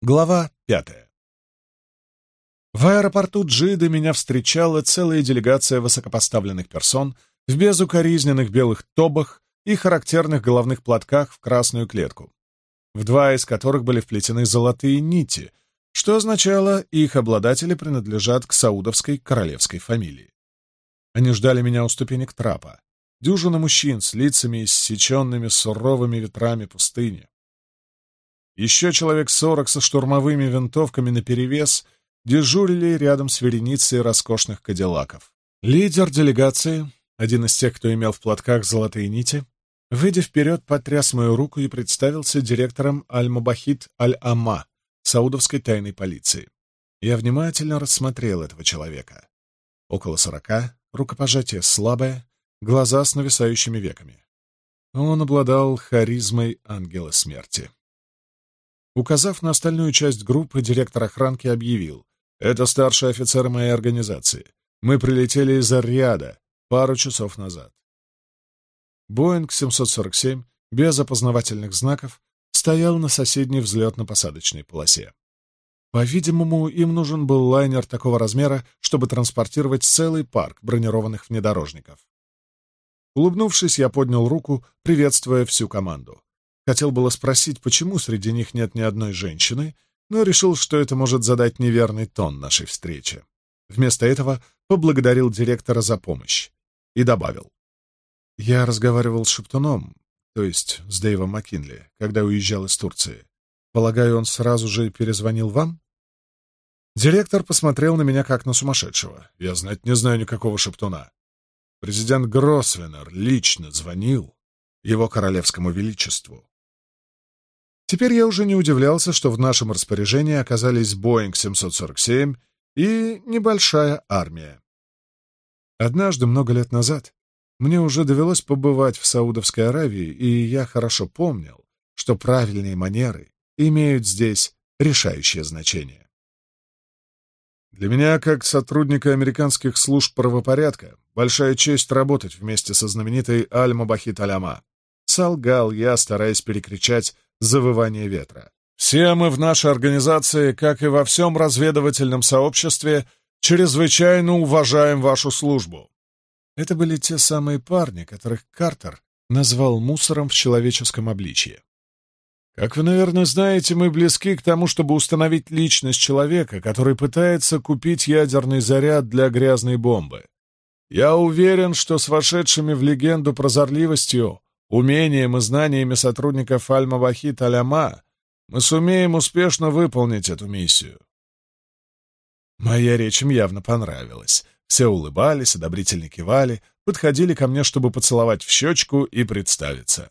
Глава пятая. В аэропорту Джиды меня встречала целая делегация высокопоставленных персон в безукоризненных белых тобах и характерных головных платках в красную клетку, в два из которых были вплетены золотые нити, что означало, их обладатели принадлежат к саудовской королевской фамилии. Они ждали меня у ступенек трапа. Дюжина мужчин с лицами, иссеченными суровыми ветрами пустыни. Еще человек сорок со штурмовыми винтовками наперевес дежурили рядом с вереницей роскошных кадиллаков. Лидер делегации, один из тех, кто имел в платках золотые нити, выйдя вперед, потряс мою руку и представился директором Аль-Мубахит Аль-Ама, саудовской тайной полиции. Я внимательно рассмотрел этого человека. Около сорока, рукопожатие слабое, глаза с нависающими веками. Он обладал харизмой ангела смерти указав на остальную часть группы, директор охранки объявил. «Это старший офицер моей организации. Мы прилетели из Арриада пару часов назад». Боинг 747 без опознавательных знаков стоял на соседней взлетно-посадочной полосе. По-видимому, им нужен был лайнер такого размера, чтобы транспортировать целый парк бронированных внедорожников. Улыбнувшись, я поднял руку, приветствуя всю команду. Хотел было спросить, почему среди них нет ни одной женщины, но решил, что это может задать неверный тон нашей встречи. Вместо этого поблагодарил директора за помощь и добавил. «Я разговаривал с Шептуном, то есть с Дэйвом Маккинли, когда уезжал из Турции. Полагаю, он сразу же перезвонил вам?» Директор посмотрел на меня как на сумасшедшего. Я знать не знаю никакого Шептуна. Президент Гросвеннер лично звонил его королевскому величеству. Теперь я уже не удивлялся, что в нашем распоряжении оказались Боинг 747 и небольшая армия. Однажды, много лет назад, мне уже довелось побывать в Саудовской Аравии, и я хорошо помнил, что правильные манеры имеют здесь решающее значение. Для меня, как сотрудника американских служб правопорядка, большая честь работать вместе со знаменитой Аль-Мабахит Аляма. Солгал я, стараясь перекричать завывание ветра. Все мы в нашей организации, как и во всем разведывательном сообществе, чрезвычайно уважаем вашу службу. Это были те самые парни, которых Картер назвал мусором в человеческом обличье. Как вы, наверное, знаете, мы близки к тому, чтобы установить личность человека, который пытается купить ядерный заряд для грязной бомбы. Я уверен, что с вошедшими в легенду прозорливостью умением и знаниями сотрудников Аль-Мавахит Аляма мы сумеем успешно выполнить эту миссию. Моя речь им явно понравилась. Все улыбались, одобрительно кивали, подходили ко мне, чтобы поцеловать в щечку и представиться.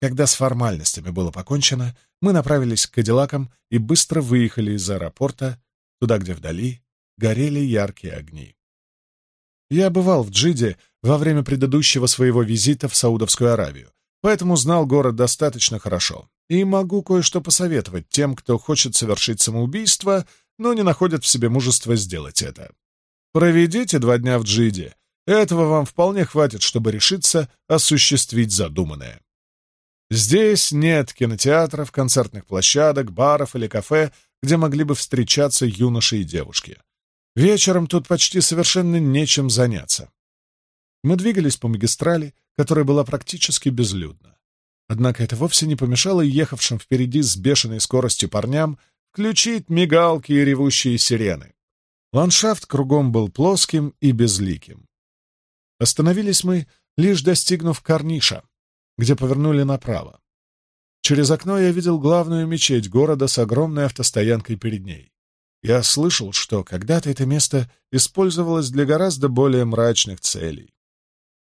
Когда с формальностями было покончено, мы направились к Кадиллакам и быстро выехали из аэропорта, туда, где вдали горели яркие огни. Я бывал в Джиде во время предыдущего своего визита в Саудовскую Аравию, поэтому знал город достаточно хорошо и могу кое-что посоветовать тем, кто хочет совершить самоубийство, но не находит в себе мужества сделать это. Проведите два дня в Джиде. Этого вам вполне хватит, чтобы решиться осуществить задуманное. Здесь нет кинотеатров, концертных площадок, баров или кафе, где могли бы встречаться юноши и девушки. Вечером тут почти совершенно нечем заняться. Мы двигались по магистрали, которая была практически безлюдна. Однако это вовсе не помешало ехавшим впереди с бешеной скоростью парням включить мигалки и ревущие сирены. Ландшафт кругом был плоским и безликим. Остановились мы, лишь достигнув Карниша, где повернули направо. Через окно я видел главную мечеть города с огромной автостоянкой перед ней. Я слышал, что когда-то это место использовалось для гораздо более мрачных целей.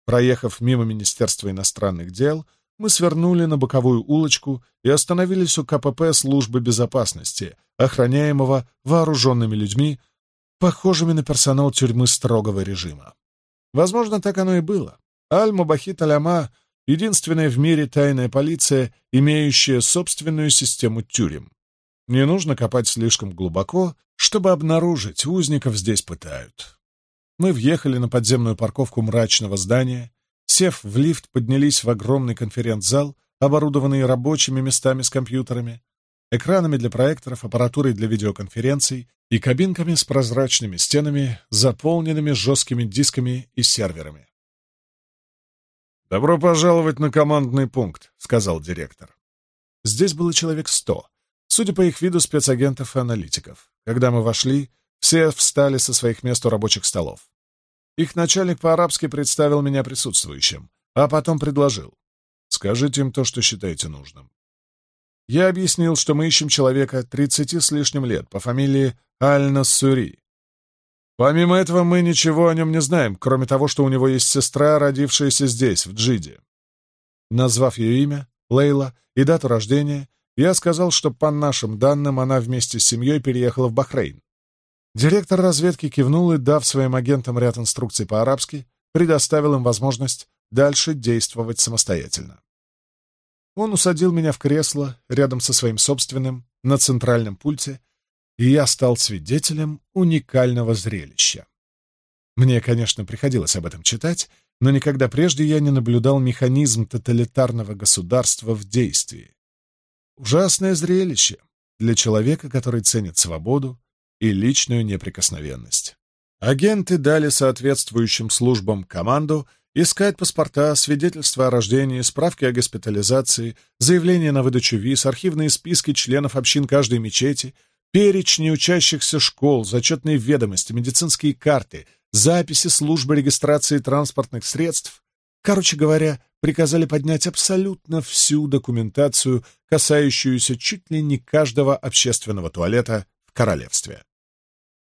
Проехав мимо Министерства иностранных дел, мы свернули на боковую улочку и остановились у КПП службы безопасности, охраняемого вооруженными людьми, похожими на персонал тюрьмы строгого режима. Возможно, так оно и было. Аль-Мубахит Аляма — единственная в мире тайная полиция, имеющая собственную систему тюрем. Мне нужно копать слишком глубоко, чтобы обнаружить, узников здесь пытают. Мы въехали на подземную парковку мрачного здания, сев в лифт, поднялись в огромный конференц-зал, оборудованный рабочими местами с компьютерами, экранами для проекторов, аппаратурой для видеоконференций и кабинками с прозрачными стенами, заполненными жесткими дисками и серверами. «Добро пожаловать на командный пункт», — сказал директор. Здесь было человек сто, Судя по их виду спецагентов и аналитиков. Когда мы вошли, все встали со своих мест у рабочих столов. Их начальник по-арабски представил меня присутствующим, а потом предложил. «Скажите им то, что считаете нужным». Я объяснил, что мы ищем человека 30 с лишним лет по фамилии Аль-Нассури. Помимо этого, мы ничего о нем не знаем, кроме того, что у него есть сестра, родившаяся здесь, в Джиде. Назвав ее имя, Лейла, и дату рождения, я сказал, что по нашим данным она вместе с семьей переехала в Бахрейн. Директор разведки кивнул и, дав своим агентам ряд инструкций по-арабски, предоставил им возможность дальше действовать самостоятельно. Он усадил меня в кресло рядом со своим собственным на центральном пульте, и я стал свидетелем уникального зрелища. Мне, конечно, приходилось об этом читать, но никогда прежде я не наблюдал механизм тоталитарного государства в действии. Ужасное зрелище для человека, который ценит свободу и личную неприкосновенность. Агенты дали соответствующим службам команду искать паспорта, свидетельства о рождении, справки о госпитализации, заявления на выдачу виз, архивные списки членов общин каждой мечети, перечни учащихся школ, зачетные ведомости, медицинские карты, записи службы регистрации транспортных средств. Короче говоря, приказали поднять абсолютно всю документацию, касающуюся чуть ли не каждого общественного туалета в королевстве.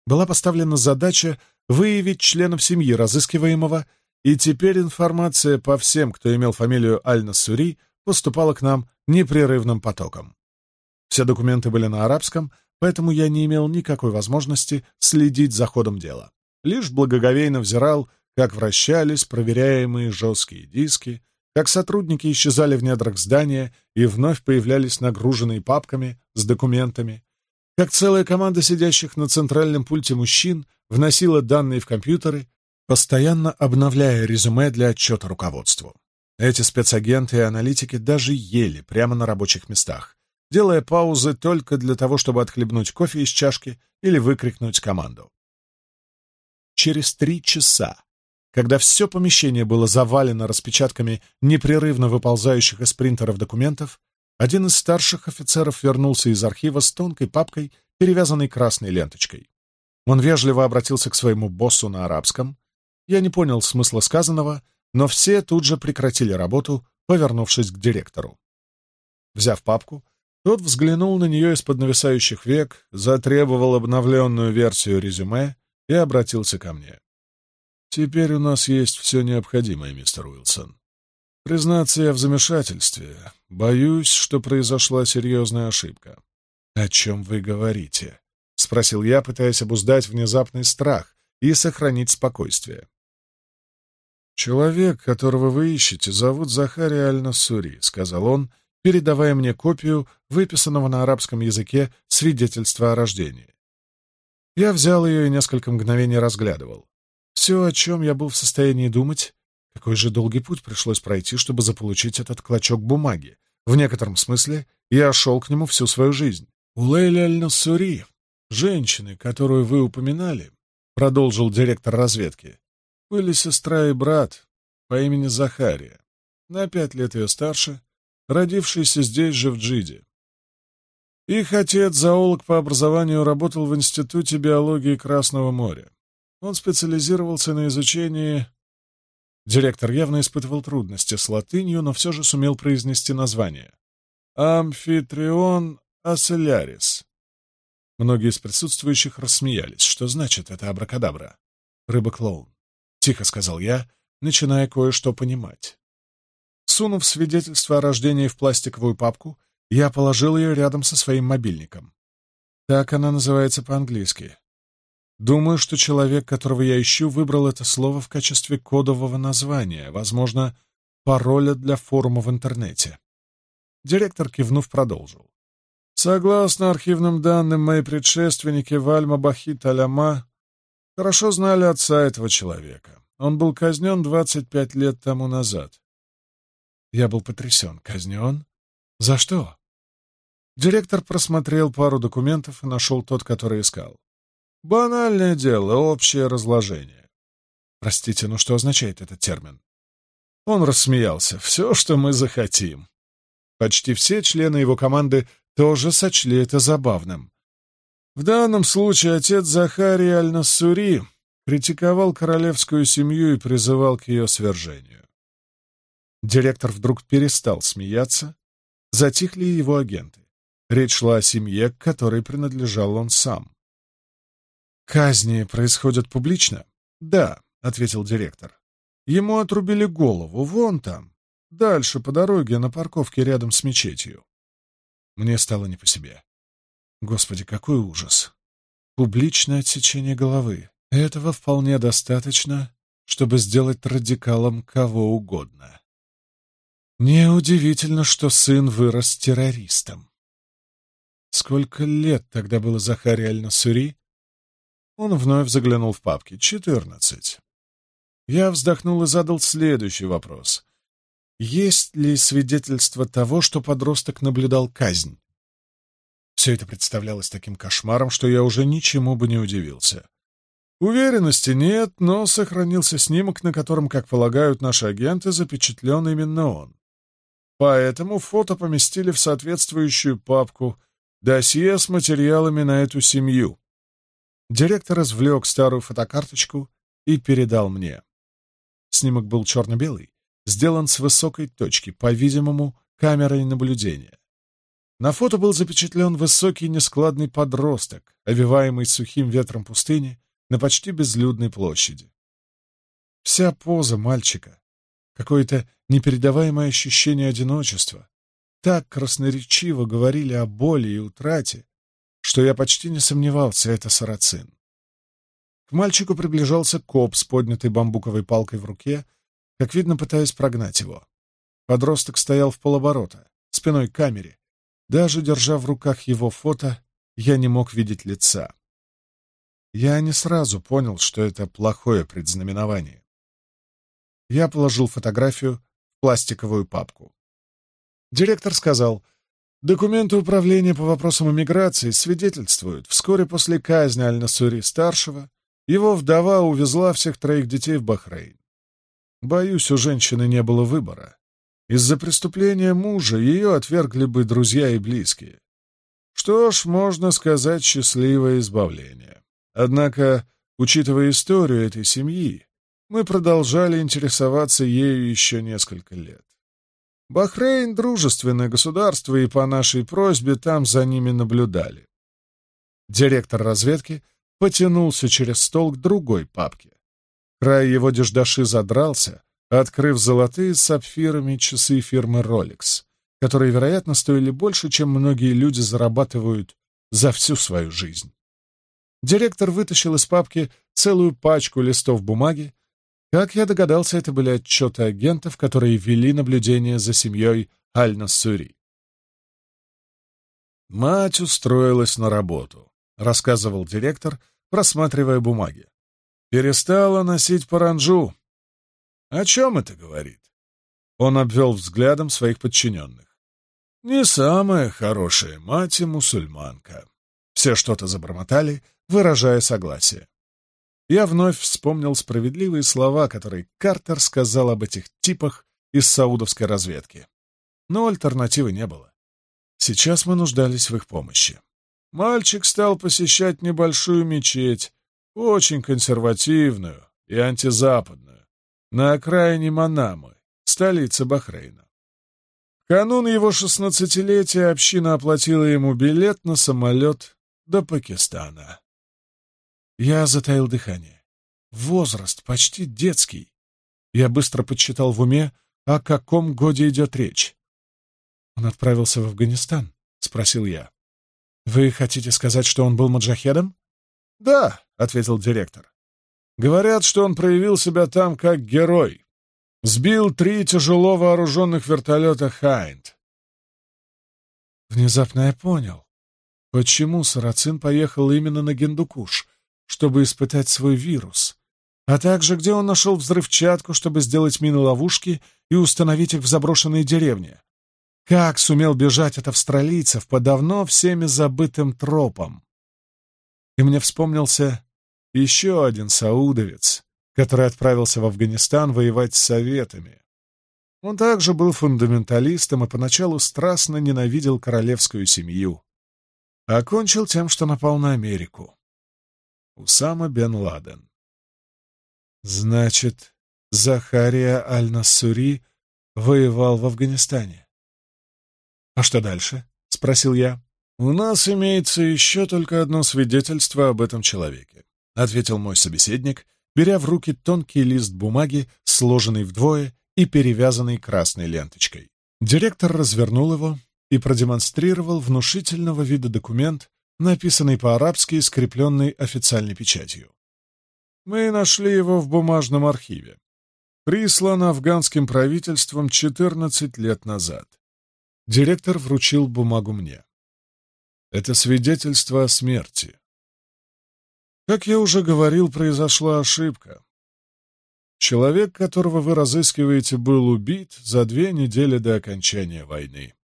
Была поставлена задача выявить членов семьи разыскиваемого, и теперь информация по всем, кто имел фамилию Аль-Насури, поступала к нам непрерывным потоком. Все документы были на арабском, поэтому я не имел никакой возможности следить за ходом дела. Лишь благоговейно взирал, как вращались проверяемые жесткие диски, как сотрудники исчезали в недрах здания и вновь появлялись нагруженные папками с документами, как целая команда сидящих на центральном пульте мужчин вносила данные в компьютеры, постоянно обновляя резюме для отчета руководству. Эти спецагенты и аналитики даже ели прямо на рабочих местах, делая паузы только для того, чтобы отхлебнуть кофе из чашки или выкрикнуть команду. Через три часа когда все помещение было завалено распечатками непрерывно выползающих из принтеров документов, один из старших офицеров вернулся из архива с тонкой папкой, перевязанной красной ленточкой. Он вежливо обратился к своему боссу на арабском. Я не понял смысла сказанного, но все тут же прекратили работу, повернувшись к директору. Взяв папку, тот взглянул на нее из-под нависающих век, затребовал обновленную версию резюме и обратился ко мне. Теперь у нас есть все необходимое, мистер Уилсон. Признаться, я в замешательстве. Боюсь, что произошла серьезная ошибка. О чем вы говорите? Спросил я, пытаясь обуздать внезапный страх и сохранить спокойствие. «Человек, которого вы ищете, зовут Захари Аль-Насури», — сказал он, передавая мне копию выписанного на арабском языке свидетельства о рождении. Я взял ее и несколько мгновений разглядывал. Все, о чем я был в состоянии думать, какой же долгий путь пришлось пройти, чтобы заполучить этот клочок бумаги. В некотором смысле я шел к нему всю свою жизнь. У Лейли Аль-Насури, женщины, которую вы упоминали, продолжил директор разведки, были сестра и брат по имени Захария, на пять лет ее старше, родившийся здесь же в Джиде. Их отец, зоолог по образованию, работал в Институте биологии Красного моря. Он специализировался на изучении... Директор явно испытывал трудности с латынью, но все же сумел произнести название. Амфитрион аселярис. Многие из присутствующих рассмеялись. Что значит это абракадабра? Рыба-клоун. Тихо сказал я, начиная кое-что понимать. Сунув свидетельство о рождении в пластиковую папку, я положил ее рядом со своим мобильником. Так она называется по-английски. Думаю, что человек, которого я ищу, выбрал это слово в качестве кодового названия, возможно, пароля для форума в интернете. Директор, кивнув, продолжил. Согласно архивным данным, мои предшественники Вальма Бахит Аляма хорошо знали отца этого человека. Он был казнен 25 лет тому назад. Я был потрясен. Казнен? За что? Директор просмотрел пару документов и нашел тот, который искал. Банальное дело, общее разложение. Простите, но что означает этот термин? Он рассмеялся. Все, что мы захотим. Почти все члены его команды тоже сочли это забавным. В данном случае отец Захарий Аль-Нассури критиковал королевскую семью и призывал к ее свержению. Директор вдруг перестал смеяться. Затихли его агенты. Речь шла о семье, к которой принадлежал он сам. «Казни происходят публично?» «Да», — ответил директор. «Ему отрубили голову вон там, дальше по дороге на парковке рядом с мечетью». Мне стало не по себе. Господи, какой ужас! Публичное отсечение головы. Этого вполне достаточно, чтобы сделать радикалом кого угодно. Неудивительно, что сын вырос террористом. Сколько лет тогда было Захаре Аль-Насури, он вновь заглянул в папки. «Четырнадцать». Я вздохнул и задал следующий вопрос. «Есть ли свидетельство того, что подросток наблюдал казнь?» Все это представлялось таким кошмаром, что я уже ничему бы не удивился. Уверенности нет, но сохранился снимок, на котором, как полагают наши агенты, запечатлен именно он. Поэтому фото поместили в соответствующую папку «Досье с материалами на эту семью», Директор извлек старую фотокарточку и передал мне. Снимок был черно-белый, сделан с высокой точки, по-видимому, камерой наблюдения. На фото был запечатлен высокий нескладный подросток, овиваемый сухим ветром пустыни на почти безлюдной площади. Вся поза мальчика, какое-то непередаваемое ощущение одиночества, так красноречиво говорили о боли и утрате, что я почти не сомневался, это сарацин. К мальчику приближался коп с поднятой бамбуковой палкой в руке, как видно, пытаясь прогнать его. Подросток стоял в полоборота, спиной к камере. Даже держа в руках его фото, я не мог видеть лица. Я не сразу понял, что это плохое предзнаменование. Я положил фотографию в пластиковую папку. Директор сказал — Документы Управления по вопросам иммиграции свидетельствуют, вскоре после казни Аль-Насури-старшего его вдова увезла всех троих детей в Бахрейн. Боюсь, у женщины не было выбора. Из-за преступления мужа ее отвергли бы друзья и близкие. Что ж, можно сказать, счастливое избавление. Однако, учитывая историю этой семьи, мы продолжали интересоваться ею еще несколько лет. Бахрейн — дружественное государство, и по нашей просьбе там за ними наблюдали. Директор разведки потянулся через стол к другой папке. Край его деждаши задрался, открыв золотые сапфирами часы фирмы Rolex, которые, вероятно, стоили больше, чем многие люди зарабатывают за всю свою жизнь. Директор вытащил из папки целую пачку листов бумаги, как я догадался, это были отчеты агентов, которые вели наблюдение за семьей Аль-Насури. «Мать устроилась на работу», — рассказывал директор, просматривая бумаги. «Перестала носить паранджу». «О чем это говорит?» Он обвел взглядом своих подчиненных. «Не самая хорошая мать и мусульманка». Все что-то забормотали, выражая согласие. Я вновь вспомнил справедливые слова, которые Картер сказал об этих типах из саудовской разведки. Но альтернативы не было. Сейчас мы нуждались в их помощи. Мальчик стал посещать небольшую мечеть, очень консервативную и антизападную, на окраине Манамы, столицы Бахрейна. В канун его шестнадцатилетия община оплатила ему билет на самолет до Пакистана. Я затаил дыхание. Возраст почти детский. Я быстро подсчитал в уме, о каком годе идет речь. «Он отправился в Афганистан?» — спросил я. «Вы хотите сказать, что он был маджахедом?» «Да», — ответил директор. «Говорят, что он проявил себя там как герой. Сбил три тяжело вооруженных вертолета «Хайнд». Внезапно я понял, почему Сарацин поехал именно на Гендукуш — чтобы испытать свой вирус, а также где он нашел взрывчатку, чтобы сделать мины-ловушки и установить их в заброшенной деревне. Как сумел бежать от австралийцев по давно всеми забытым тропам? И мне вспомнился еще один саудовец, который отправился в Афганистан воевать с советами. Он также был фундаменталистом и поначалу страстно ненавидел королевскую семью. Окончил тем, что напал на Америку. Усама бен Ладен. Значит, Захария Аль-Нассури воевал в Афганистане. А что дальше? Спросил я. У нас имеется еще только одно свидетельство об этом человеке, ответил мой собеседник, беря в руки тонкий лист бумаги, сложенный вдвое и перевязанный красной ленточкой. Директор развернул его и продемонстрировал внушительного вида документ, написанный по-арабски и скрепленный официальной печатью. Мы нашли его в бумажном архиве. Прислан афганским правительством 14 лет назад. Директор вручил бумагу мне. Это свидетельство о смерти. Как я уже говорил, произошла ошибка. Человек, которого вы разыскиваете, был убит за две недели до окончания войны.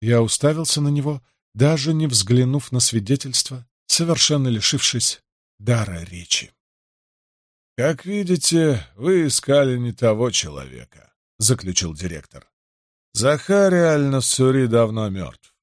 Я уставился на него, даже не взглянув на свидетельство, совершенно лишившись дара речи. «Как видите, вы искали не того человека», — заключил директор. «Захар реально в Сури давно мертв.